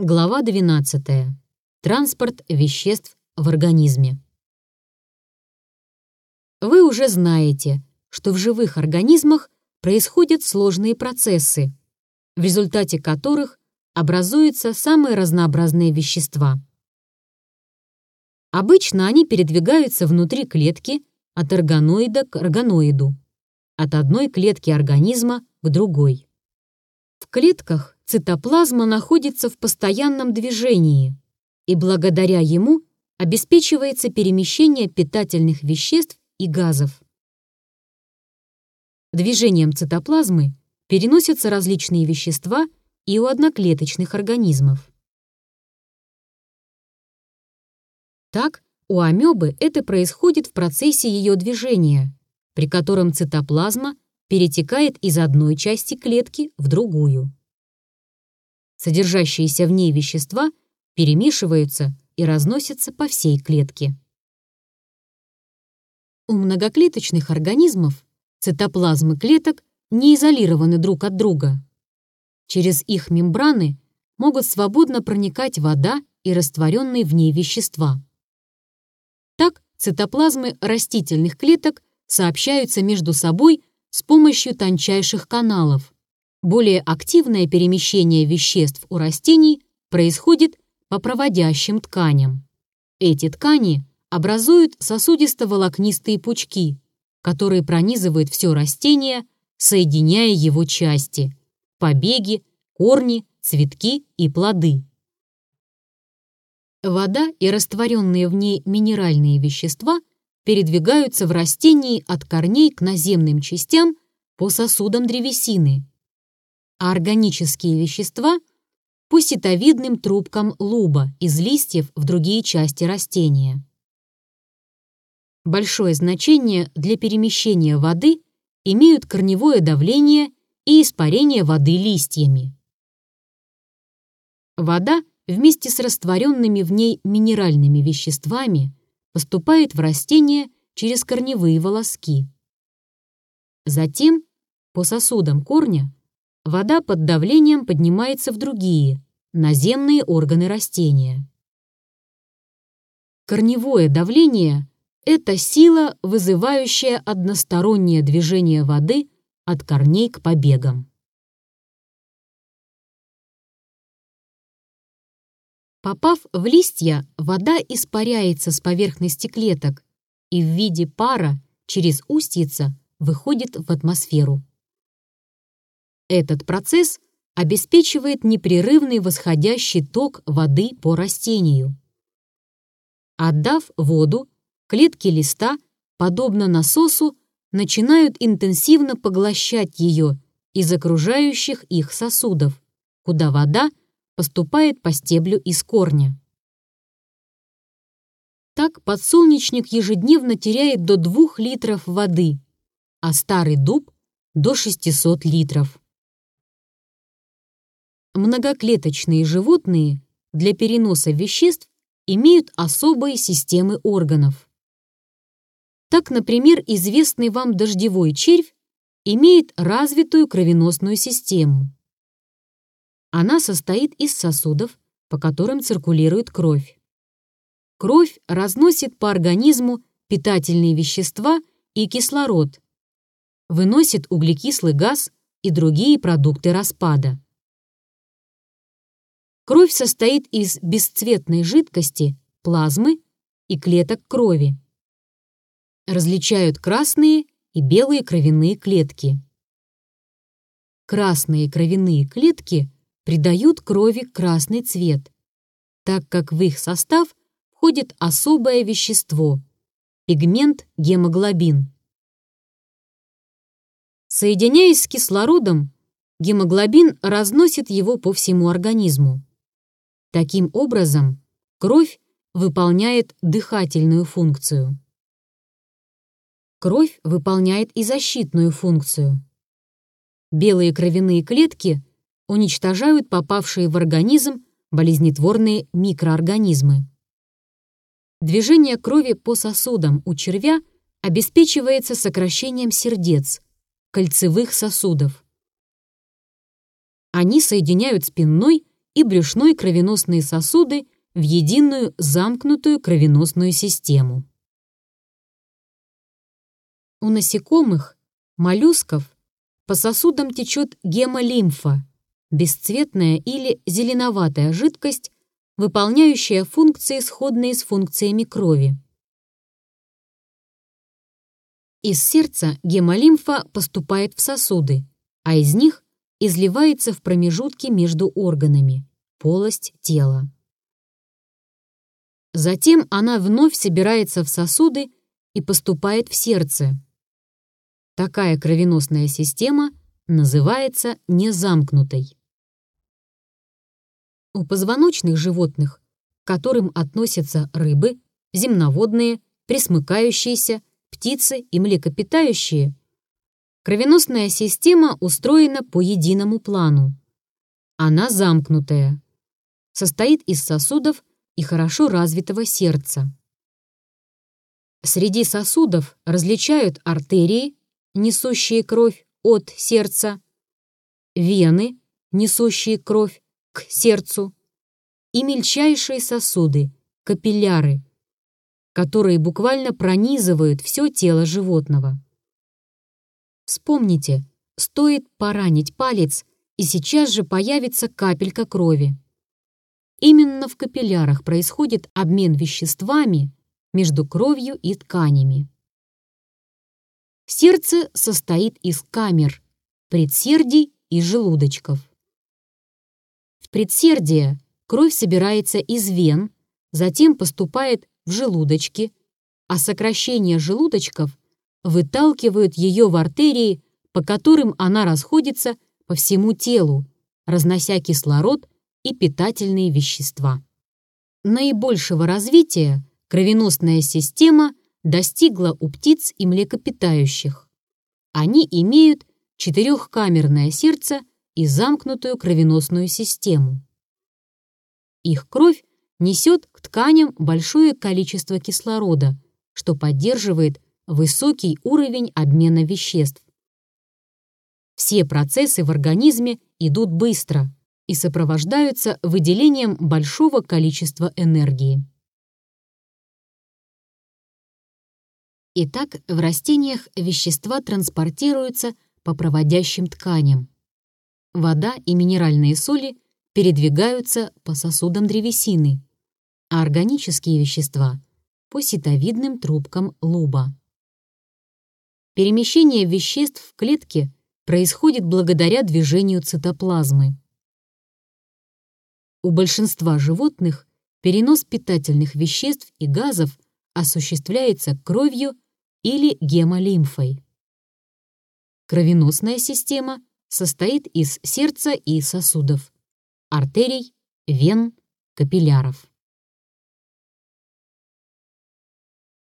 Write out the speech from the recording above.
Глава 12. Транспорт веществ в организме. Вы уже знаете, что в живых организмах происходят сложные процессы, в результате которых образуются самые разнообразные вещества. Обычно они передвигаются внутри клетки от органоида к органоиду, от одной клетки организма к другой. В клетках цитоплазма находится в постоянном движении, и благодаря ему обеспечивается перемещение питательных веществ и газов. Движением цитоплазмы переносятся различные вещества и у одноклеточных организмов. Так, у амебы это происходит в процессе ее движения, при котором цитоплазма перетекает из одной части клетки в другую. Содержащиеся в ней вещества перемешиваются и разносятся по всей клетке. У многоклеточных организмов цитоплазмы клеток не изолированы друг от друга. Через их мембраны могут свободно проникать вода и растворенные в ней вещества. Так цитоплазмы растительных клеток сообщаются между собой с помощью тончайших каналов, более активное перемещение веществ у растений происходит по проводящим тканям. Эти ткани образуют сосудисто-волокнистые пучки, которые пронизывают все растение, соединяя его части – побеги, корни, цветки и плоды. Вода и растворенные в ней минеральные вещества передвигаются в растении от корней к наземным частям по сосудам древесины – а органические вещества – по ситовидным трубкам луба из листьев в другие части растения. Большое значение для перемещения воды имеют корневое давление и испарение воды листьями. Вода вместе с растворенными в ней минеральными веществами поступает в растение через корневые волоски. Затем по сосудам корня вода под давлением поднимается в другие, наземные органы растения. Корневое давление – это сила, вызывающая одностороннее движение воды от корней к побегам. Попав в листья, вода испаряется с поверхности клеток и в виде пара через устьица выходит в атмосферу. Этот процесс обеспечивает непрерывный восходящий ток воды по растению. Отдав воду, клетки листа, подобно насосу, начинают интенсивно поглощать ее из окружающих их сосудов, куда вода поступает по стеблю из корня. Так подсолнечник ежедневно теряет до 2 литров воды, а старый дуб – до 600 литров. Многоклеточные животные для переноса веществ имеют особые системы органов. Так, например, известный вам дождевой червь имеет развитую кровеносную систему. Она состоит из сосудов, по которым циркулирует кровь. Кровь разносит по организму питательные вещества и кислород, выносит углекислый газ и другие продукты распада. Кровь состоит из бесцветной жидкости, плазмы и клеток крови. Различают красные и белые кровяные клетки. Красные кровяные клетки придают крови красный цвет, так как в их состав входит особое вещество – пигмент гемоглобин. Соединяясь с кислородом, гемоглобин разносит его по всему организму. Таким образом, кровь выполняет дыхательную функцию. Кровь выполняет и защитную функцию. Белые кровяные клетки уничтожают попавшие в организм болезнетворные микроорганизмы. Движение крови по сосудам у червя обеспечивается сокращением сердец, кольцевых сосудов. Они соединяют спинной и брюшной кровеносные сосуды в единую замкнутую кровеносную систему. У насекомых, моллюсков, по сосудам течет гемолимфа, бесцветная или зеленоватая жидкость, выполняющая функции, сходные с функциями крови. Из сердца гемолимфа поступает в сосуды, а из них изливается в промежутки между органами, полость тела. Затем она вновь собирается в сосуды и поступает в сердце. Такая кровеносная система называется незамкнутой. У позвоночных животных, к которым относятся рыбы, земноводные, пресмыкающиеся, птицы и млекопитающие, кровеносная система устроена по единому плану. Она замкнутая, состоит из сосудов и хорошо развитого сердца. Среди сосудов различают артерии, несущие кровь от сердца, вены, несущие кровь к сердцу, и мельчайшие сосуды, капилляры, которые буквально пронизывают все тело животного. Вспомните, стоит поранить палец, и сейчас же появится капелька крови. Именно в капиллярах происходит обмен веществами между кровью и тканями. Сердце состоит из камер, предсердий и желудочков. В предсердие кровь собирается из вен, затем поступает в желудочки, а сокращение желудочков выталкивают ее в артерии, по которым она расходится по всему телу, разнося кислород и питательные вещества. Наибольшего развития кровеносная система достигла у птиц и млекопитающих. Они имеют четырехкамерное сердце и замкнутую кровеносную систему. Их кровь несет к тканям большое количество кислорода, что поддерживает высокий уровень обмена веществ. Все процессы в организме идут быстро и сопровождаются выделением большого количества энергии. Итак, в растениях вещества транспортируются по проводящим тканям. Вода и минеральные соли передвигаются по сосудам древесины, а органические вещества — по ситовидным трубкам луба. Перемещение веществ в клетке происходит благодаря движению цитоплазмы. У большинства животных перенос питательных веществ и газов осуществляется кровью или гемолимфой. Кровеносная система состоит из сердца и сосудов, артерий, вен, капилляров.